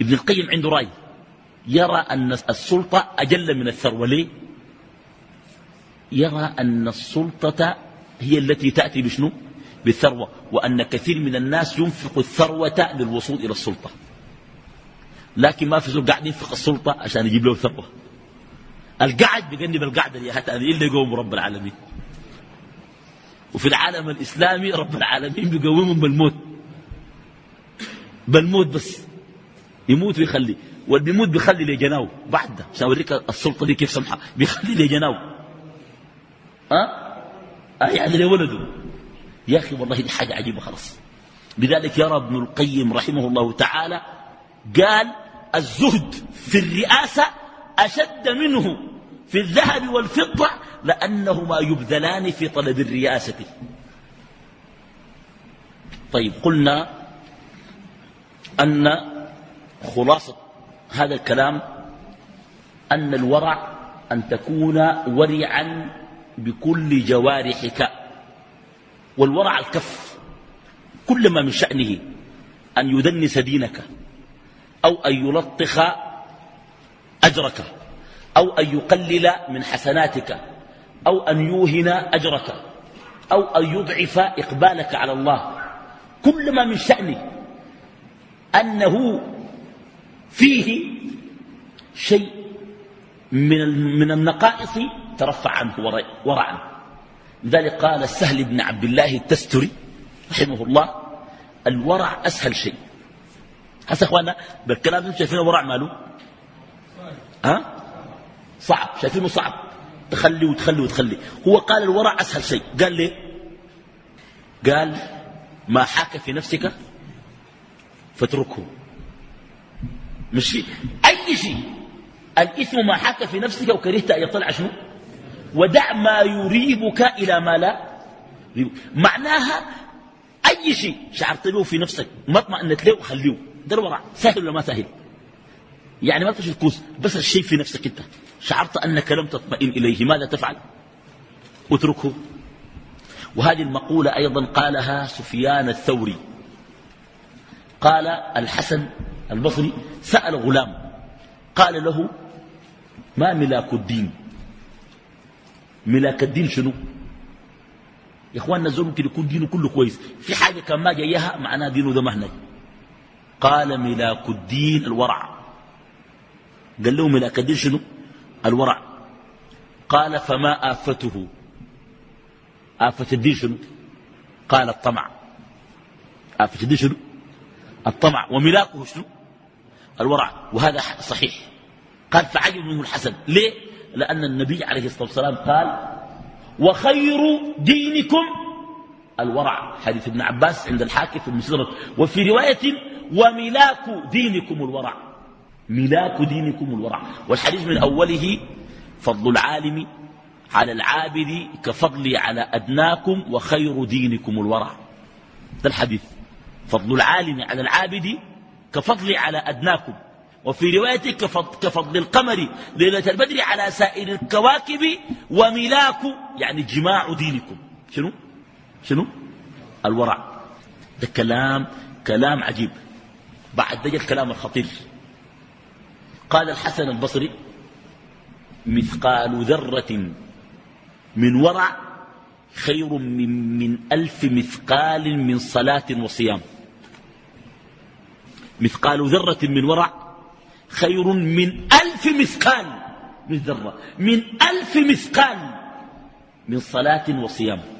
ابن القيم عنده رأي يرى أن السلطة أجل من الثروة. ليه؟ يرى أن السلطة هي التي تأتي بشنو؟ بالثروة وأن كثير من الناس ينفق الثروة للوصول إلى السلطة. لكن ما في زول قاعد ينفق السلطة عشان يجيب له ثروة القعد بجنب القعدة اللي حتى إلا يقوم رب العالمين. وفي العالم الإسلامي رب العالمين بيقومهم بالموت. بالموت بس. يموت ويخلي. واللي بيموت بيخلي لجناو بعد عشان أوريك السلطة دي كيف سمحة. بيخلي لجناو ها؟ أه؟ يعني لولده. يا أخي والله دي حاجة عجيبة خلاص. لذلك يرى ابن القيم رحمه الله تعالى قال الزهد في الرئاسة أشد منه في الذهب والفضة لأنهما يبذلان في طلب الرئاسة. طيب قلنا أن خلاصة هذا الكلام أن الورع أن تكون ورعا بكل جوارحك. والورع الكف كل ما من شأنه أن يدنس دينك. أو أن يلطخ أجرك أو أن يقلل من حسناتك أو أن يوهن أجرك أو أن يضعف إقبالك على الله. كل ما من شأنه. أنه فيه شيء من من النقائص ترفع عنه ورعا لذلك قال السهل بن عبد الله التستري رحمه الله الورع أسهل شيء. هسه اخوانا بالكلام أنتم شايفين الورع ماله؟ ها؟ صعب شايفينه صعب. تخلي وتخلي وتخلي. هو قال الورع أسهل شيء. قال ليه؟ قال ما حاك في نفسك فاتركه. مش أي شيء. الإثم ما حك في نفسك وكرهت أن يطلع شنو؟ ودع ما يريبك إلى ما لا معناها أي شيء. شعرت له في نفسك. ما اطمئنت له خليه. ده الورع سهل ولا ما سهل؟ يعني ما تشوف كوس بس الشيء في نفسك أنت. شعرت أنك لم تطمئن إليه ماذا تفعل؟ اتركه. وهذه المقولة أيضا قالها سفيان الثوري. قال الحسن البصري سأل غلام. قال له ما ملاك الدين؟ ملاك الدين شنو؟ يا إخواننا الزول ممكن يكون دينه كله كويس. في حاجة كان ما جايها معناه دينه ده مهنج قال ملاك الدين الورع. قال له ملاك الدين شنو؟ الورع. قال فما آفته. آفة الدين شنو؟ قال الطمع. آفة الدين شنو؟ الطمع. وملاكه شنو؟ الورع. وهذا صحيح. قال فعجب منه الحسن. ليه؟ لأن النبي عليه الصلاة والسلام قال وخير دينكم الورع حديث ابن عباس عند الحاكم في المسلمة وفي رواية وملاك دينكم الورع. ملاك دينكم الورع. والحديث من أوله فضل العالم على العابد كفضلي على أدناكم وخير دينكم الورع. ده الحديث. فضل العالم على العابد كفضلي على أدناكم. وفي رواية كفضل القمر ليلة البدر على سائر الكواكب. وملاك يعني جماع دينكم. شنو؟ شنو؟ الورع. ده كلام كلام عجيب. بعد ذلك الكلام الخطير. قال الحسن البصري مثقال ذرة من ورع خير من, من ألف مثقال من صلاة وصيام. مثقال ذرة من ورع خير من ألف مثقال. من ذرة. من ألف مثقال من صلاة وصيام.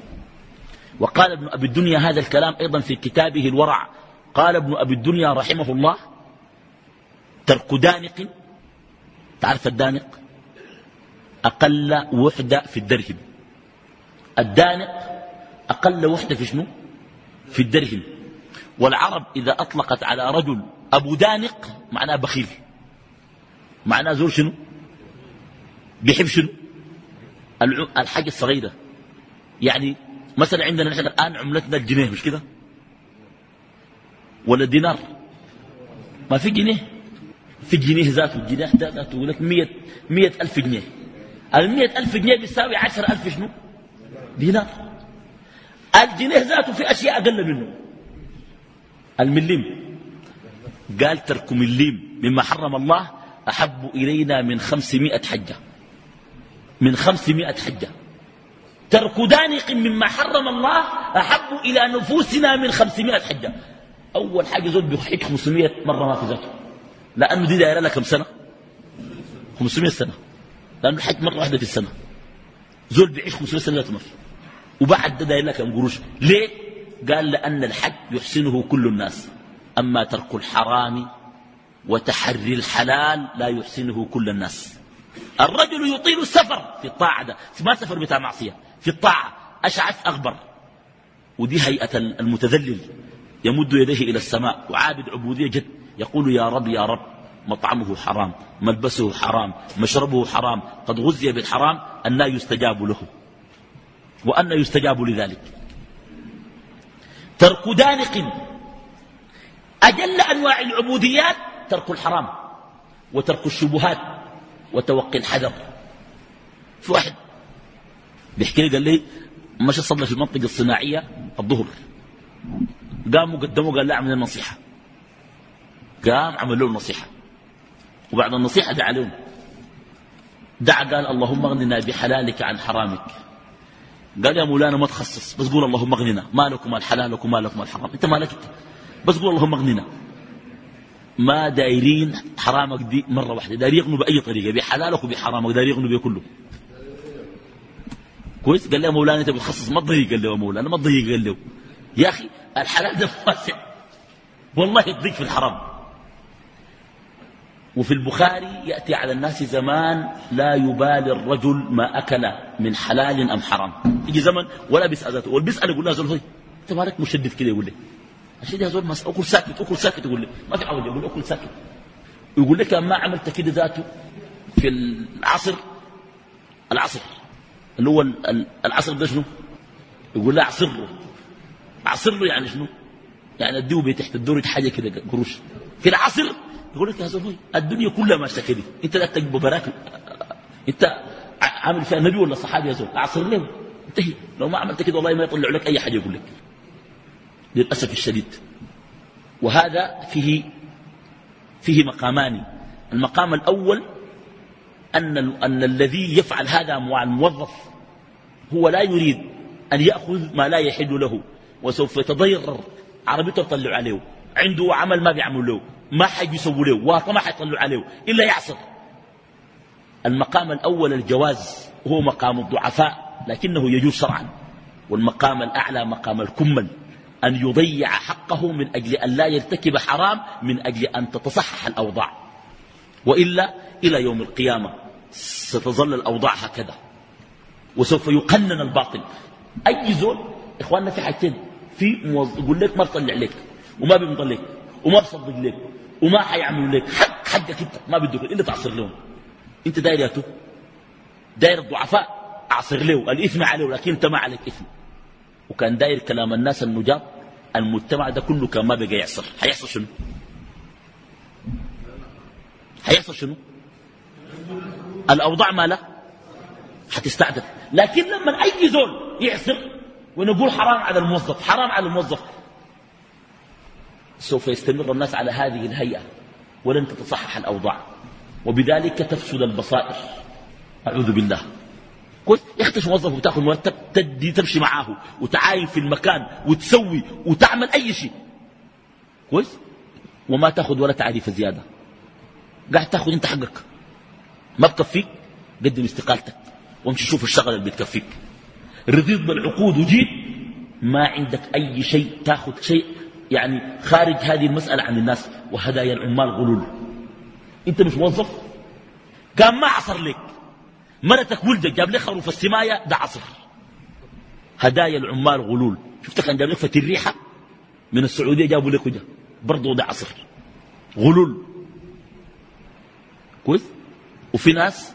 وقال ابن أبي الدنيا هذا الكلام أيضا في كتابه الورع. قال ابن أبي الدنيا رحمه الله ترك دانق تعرف الدانق؟ أقل وحدة في الدرهم. الدانق أقل وحدة في شنو؟ في الدرهم. والعرب إذا أطلقت على رجل أبو دانق معناه بخيل. معناه زور شنو؟ بيحب شنو؟ الحاجة الصغيرة. يعني مثلا عندنا نحن الآن عملتنا الجنيه مش كده؟ ولا الدينار ما في جنيه. في جنيه ذاته الجنيه ذاته يقول لك مية, مية ألف جنيه. المية ألف جنيه بيساوي عشر ألف شنو؟ دينار. الجنيه ذاته في أشياء أقل منه. المليم. قال ترك مليم. مما حرم الله أحب إلينا من خمسمائة حجة. من خمسمائة حجة. ترك دانق مما حرم الله أحب إلى نفوسنا من خمسمائة حجة. أول حاجة زول بيحج خمسمائة مرة ما في ذاته. لأنه دي دائرة لها كم سنة؟ خمسمائة سنة. لأنه الحج مرة واحدة في السنة. زول بيعيش خمسمائة سنة ما في وبعد ده داير لها كم قروش. ليه؟ قال لأن الحج يحسنه كل الناس. أما ترك الحرام وتحري الحلال لا يحسنه كل الناس. الرجل يطيل السفر في الطاعة ده. ما سفر بتاع معصية. في الطاعة. أشعث أغبر. ودي هيئة المتذلل. يمد يديه إلى السماء. وعابد عبودية جد. يقول يا رب يا رب مطعمه حرام ملبسه حرام مشربه حرام قد غزي بالحرام أن يستجاب له. وأن يستجاب لذلك. ترك دانق. أجل أنواع العبوديات ترك الحرام وترك الشبهات وتوقي الحذر. في واحد بيحكي لي قال لي مشى صلى في المنطقة الصناعية الظهر. قاموا قدموا قال لا اعمل النصيحة قام عمل له النصيحة وبعد النصيحة دعا لهم. دعا قال اللهم اغننا بحلالك عن حرامك. قال يا مولانا ما تخصص بس قول اللهم اغننا. ما لكم الحلال وما لكم الحرام انت مالك بس قول اللهم اغننا. ما دايرين حرامك دي مرة واحدة. داير يغنوا بأي طريقة بحلالك وبحرامك. داير يغنوا بكله كويس؟ قال له مولانا أنت بتخصص ما تضيق قال له مولانا ما تضيق قال له يا أخي الحلال ده واسع. والله يضيق في الحرام. وفي البخاري يأتي على الناس زمان لا يبالي الرجل ما أكل من حلال أم حرام. يجي زمن ولا بيسأل ذاته. والبيسأل يقول له زول أنت مالك مشدد كده؟ يقول لي. عشان يا زول ما أكل ساكت أكل ساكت يقول لي. ما في عوده يقول أكل ساكت. يقول لك ما عملت كده ذاته في العصر؟ العصر. اللي هو العصر ده شنو؟ يقول اعصر له اعصر له يعني شنو؟ يعني اديه تحت الدور حاجة كده قروش. في العصر يقول لك يا زول الدنيا كلها ما كده. انت لا تجيب براك انت عامل فيها نبي ولا صحابي يا زول؟ اعصر له انتهي. لو ما عملت كده والله ما يطلع لك أي حاجة يقول لك. للأسف الشديد. وهذا فيه فيه مقامان. المقام الأول أن, أن الذي يفعل هذا مع الموظف هو لا يريد أن يأخذ ما لا يحل له وسوف يتضرر. عربيته تطلع عليه. عنده عمل ما بيعمل له. ما حد يسوي له. واطة ما حيطلع عليه. إلا يعصر. المقام الأول الجواز هو مقام الضعفاء لكنه يجوز شرعا. والمقام الأعلى مقام الكمل. أن يضيع حقه من أجل أن لا يرتكب حرام من أجل أن تتصحح الأوضاع. وإلا إلى يوم القيامة ستظل الأوضاع هكذا. وسوف يقنن الباطل. أي زول إخواننا في حاجتين في موظف يقول لك ما بطلع لك وما بيمضل لك وما بصدق لك وما حيعملوا لك حق حقك أنت ما بدك إلا تعصر لهم. أنت داير يا تو داير الضعفاء أعصر له الإثم عليه ولكن أنت ما عليك إثم. وكان داير كلام الناس النجاة المجتمع ده كله كان ما بقى يعصر. حيحصل شنو؟ حيحصل شنو؟ الأوضاع ما لا حتستعدل لكن لما أي زول يعصر ونقول حرام على الموظف حرام على الموظف سوف يستمر الناس على هذه الهيئة ولن تتصحح الأوضاع. وبذلك تفسد البصائر. أعوذ بالله. كويس يختش موظف وتاخذ مرتب تدي تمشي معاه وتعاين في المكان وتسوي وتعمل أي شيء. كويس؟ وما تاخذ ولا تعريف زيادة. قاعد تاخذ أنت حقك. ما بكفيك قدم استقالتك. وامشي شوف الشغل اللي بتكفيك. رضيت بالعقود وجيت ما عندك أي شيء تاخذ شيء يعني خارج هذه المسألة عن الناس وهدايا العمال غلول. أنت مش موظف؟ كان ما عصر لك. مرتك ولدك جاب لك خروف السماية ده عصر. هدايا العمال غلول. شفت كان جاب لك فتي الريحة من السعودية جابوا لك وجه. برضه ده عصر. غلول. كويس؟ وفي ناس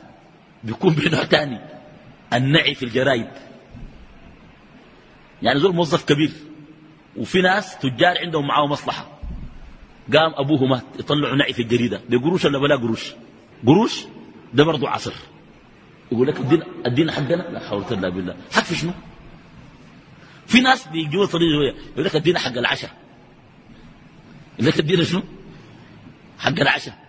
بيكون بنوع تاني. النعي في الجرايد يعني زول موظف كبير وفي ناس تجار عندهم معاه مصلحة. قام أبوه مات يطلعوا نعي في الجريدة. بقروش ولا بلا قروش؟ قروش؟ ده برضو عصر. يقول لك الدين, الدين حقنا؟ لا حول ولا بالله. حق في شنو؟ في ناس بيجوا طريق يقول لك الدين حق العشاء. يقول لك الدين شنو؟ حق العشاء.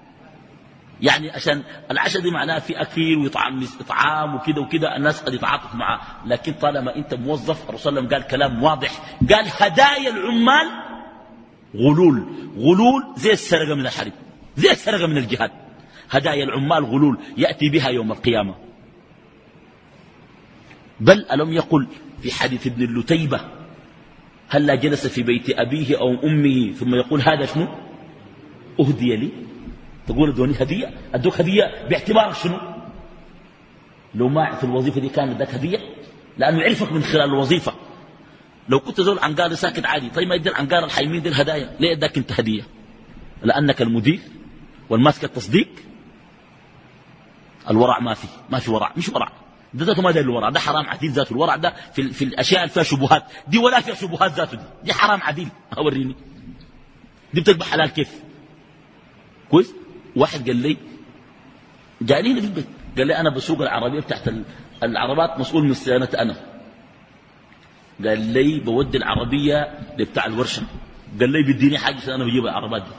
يعني عشان العشاء دي معناها في أكل وإطعام إطعام وكده وكده الناس قد يتعاطف معاه. لكن طالما أنت موظف الرسول صلى الله عليه وسلم قال كلام واضح. قال هدايا العمال غلول. غلول زي السرقة من الحرب زي السرقة من الجهاد. هدايا العمال غلول. يأتي بها يوم القيامة. بل ألم يقل في حديث ابن اللتبية هلا جلس في بيت أبيه أو أمه؟ ثم يقول هذا شنو؟ أهدي لي. تقول أدوني هدية؟ أدوك هدية باعتبار شنو؟ لو ما في الوظيفة دي كان اداك هدية؟ لأنه يعرفك من خلال الوظيفة. لو كنت زول عنقار ساكت عادي طيب ما يدي العنقار الحايمين دي الهدايا ليه اداك انت هدية؟ لأنك المدير والماسك التصديق الورع ما في ما في ورع مش ورع ده ذاته ما ده الورع ده حرام عديل ذاته. الورع ده في, في الأشياء اللي فيها شبهات دي ولا فيها شبهات ذاته دي. دي حرام عديل. أوريني. دي بتقبح حلال كيف؟ كويس؟ واحد قال لي جانيني في البيت. قال لي أنا بسوق العربية بتاعت العربات مسؤول من صيانة أنا. قال لي بودي العربية لبتاع الورشة. قال لي بيديني حاجة عشان أنا بجيب العربات دي.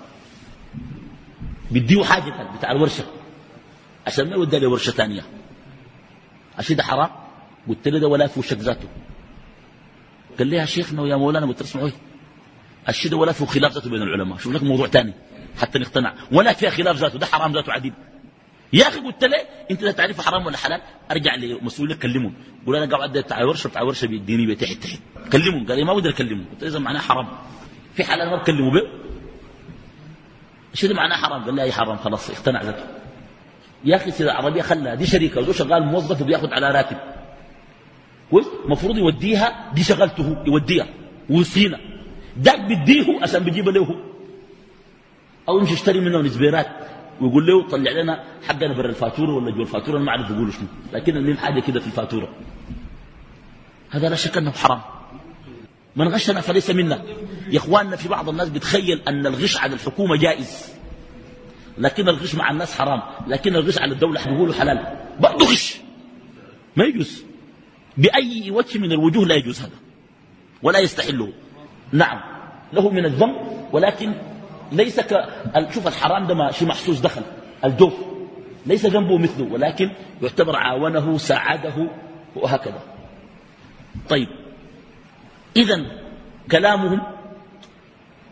بيديه حاجة بتاع الورشة. عشان ما يودي لي ورشة ثانية عشان ده حرام؟ قلت له ده ولا في وشك ذاته. قال لي يا شيخنا ويا مولانا قلت له اسمعوا الشيء ده ولا في خلاف ذاته بين العلماء. شوف لك موضوع ثاني حتى نقتنع. ولا فيها خلاف ذاته ده حرام ذاته عديد يا أخي قلت له أنت لا تعرف حرام ولا حلال؟ أرجع لمسؤول كلمهم. قول أنا قاعد بتاع ورشة بتاع ورشة بيديني بتحت تحت كلمهم. قال لي ما أقدر أكلمهم. قلت إذا معناه حرام. في حلال ما بكلمه به؟ شنو معناه حرام؟ قال لي أي حرام خلاص اقتنع ذاته. يا أخي سيدة العربية خلها. دي شركه وده شغال موظف وبياخذ على راتب. كويس؟ المفروض يوديها دي شغلته يوديها. ويصينا داك بديه عشان بيجيب له أو يمشي يشتري منه نسبيرات ويقول له طلع لنا حقنا برا الفاتورة ولا جوا الفاتورة أنا ما أعرف يقولوا شنو لكن اللي حاجة كده في الفاتورة. هذا لا شك أنه حرام. من غشنا فليس منا. يا إخواننا في بعض الناس بتخيل أن الغش على الحكومة جائز. لكن الغش مع الناس حرام. لكن الغش على الدولة بيقولوا حلال. برضه غش. ما يجوز. بأي وجه من الوجوه لا يجوز هذا. ولا يستحله. نعم. له من الذنب ولكن ليس ك... شوف الحرام ده شيء محسوس دخل. الجوف. ليس جنبه مثله ولكن يعتبر عاونه ساعده وهكذا. طيب. إذا كلامهم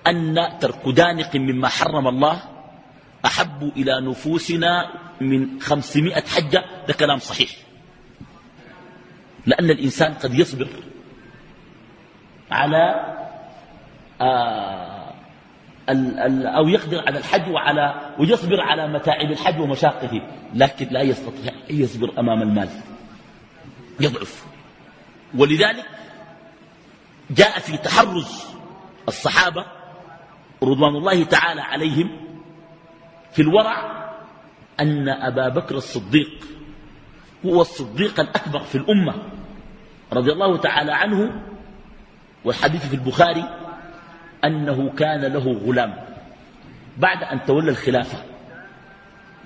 أن ترك دانق مما حرم الله أحب إلى نفوسنا من خمسمائة حجة. ده كلام صحيح. لأن الإنسان قد يصبر على آه أو يقدر على الحج وعلى ويصبر على متاعب الحج ومشاقه لكن لا يستطيع أن يصبر أمام المال. يضعف. ولذلك جاء في تحرز الصحابة رضوان الله تعالى عليهم في الورع أن أبا بكر الصديق هو الصديق الأكبر في الأمة رضي الله تعالى عنه والحديث في البخاري أنه كان له غلام بعد أن تولى الخلافة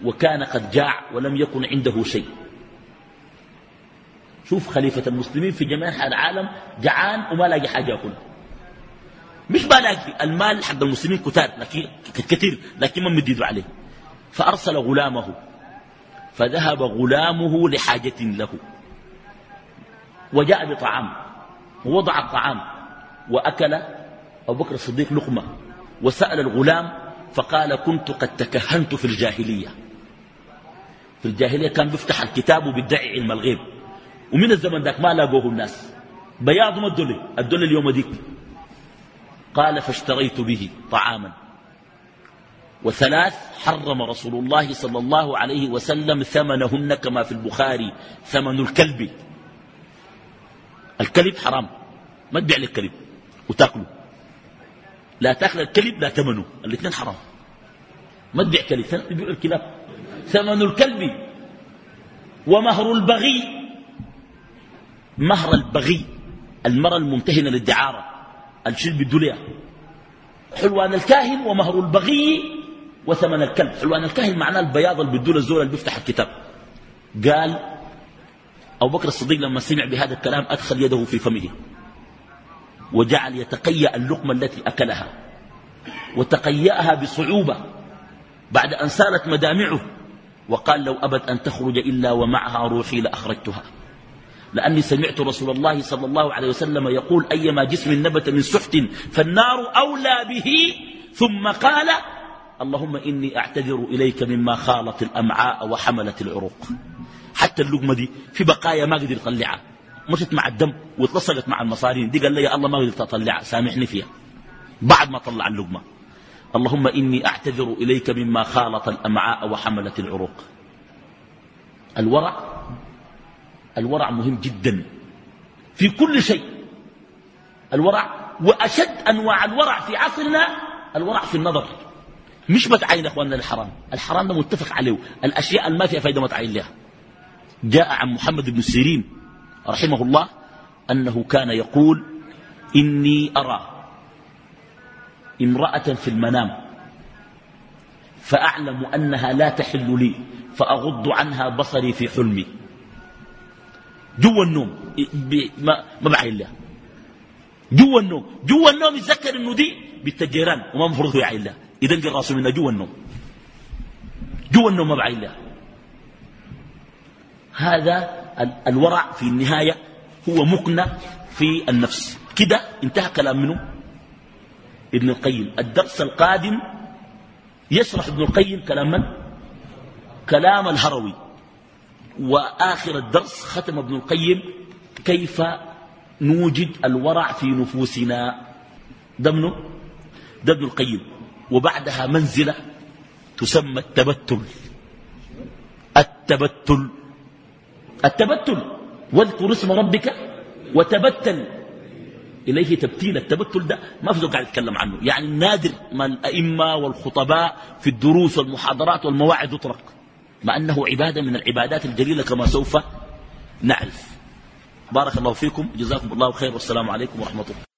وكان قد جاع ولم يكن عنده شيء. شوف خليفة المسلمين في جميع العالم جعان وما لاقي حاجة يأكل. مش ما لاقي المال حق المسلمين كتار لكن كثير لكن ما مديدوا عليه. فأرسل غلامه فذهب غلامه لحاجة له. وجاء بطعام ووضع الطعام وأكل أبو بكر الصديق لقمة وسأل الغلام فقال كنت قد تكهنت في الجاهلية. في الجاهلية كان بيفتح الكتاب وبيدعي علم الغيب. ومن الزمن ذاك ما لاقوه الناس. بياض ما الدولة الدولة اليوم ديك. قال فاشتريت به طعاما. وثلاث حرم رسول الله صلى الله عليه وسلم ثمنهن كما في البخاري ثمن الكلب. الكلب حرام. ما تبيع لك كلب وتأكله. لا تاكل الكلب لا ثمنه. الاثنين حرام. ما تبيع كلب تبيع الكلاب. ثمن الكلب ومهر البغي. مهر البغي المرأة الممتهنة للدعارة. الشرب بالدنيا حلوان الكاهن ومهر البغي وثمن الكلب. حلوان الكاهن معناه البياض اللي بدون الزول اللي بيفتح الكتاب. قال أبو بكر الصديق لما سمع بهذا الكلام أدخل يده في فمه. وجعل يتقيأ اللقمة التي أكلها وتقيأها بصعوبة بعد أن سالت مدامعه وقال لو أبت أن تخرج إلا ومعها روحي لأخرجتها. لأني سمعت رسول الله صلى الله عليه وسلم يقول أيما جسم نبت من سحت فالنار أولى به. ثم قال اللهم إني أعتذر إليك مما خالط الأمعاء وحملت العروق. حتى اللقمة دي في بقايا ما قدر يطلعها مشت مع الدم واتصلت مع المصارين. دي قال لي يا الله ما قدرت أطلعها سامحني فيها. بعد ما طلع اللقمة. اللهم إني أعتذر إليك مما خالط الأمعاء وحملت العروق. الورع الورع مهم جدا في كل شيء. الورع وأشد أنواع الورع في عصرنا الورع في النظر. مش متعين أخواننا الحرام. الحرام ده متفق عليه. الأشياء اللي ما فيها فايدة متعين لها. جاء عن محمد بن سيرين. رحمه الله أنه كان يقول إني أرى امرأة في المنام فأعلم أنها لا تحل لي فأغض عنها بصري في حلمي. جوا النوم ما, بعين لها جوا النوم جوا النوم يتذكر إنه دي بالتجيران وما مفروض يعين لها يدنقل راسه منها جوا النوم. جوا النوم ما بعين لها هذا الورع في النهاية هو مقنع في النفس. كده انتهى كلام منه ابن القيم. الدرس القادم يشرح ابن القيم كلام من؟ كلام الهروي. وآخر الدرس ختم ابن القيم كيف نوجد الورع في نفوسنا. ده ده ابن القيم. وبعدها منزلة تسمى التبتل. التبتل. التبتل واذكر اسم ربك وتبتل. إليه تبتيل التبتل ده ما في قاعد يتكلم عنه. يعني النادر ما الأئمة والخطباء في الدروس والمحاضرات والمواعظ يطرق. مع أنه عبادة من العبادات الجليلة كما سوف نعرف. بارك الله فيكم. جزاكم الله خير. والسلام عليكم ورحمة الله.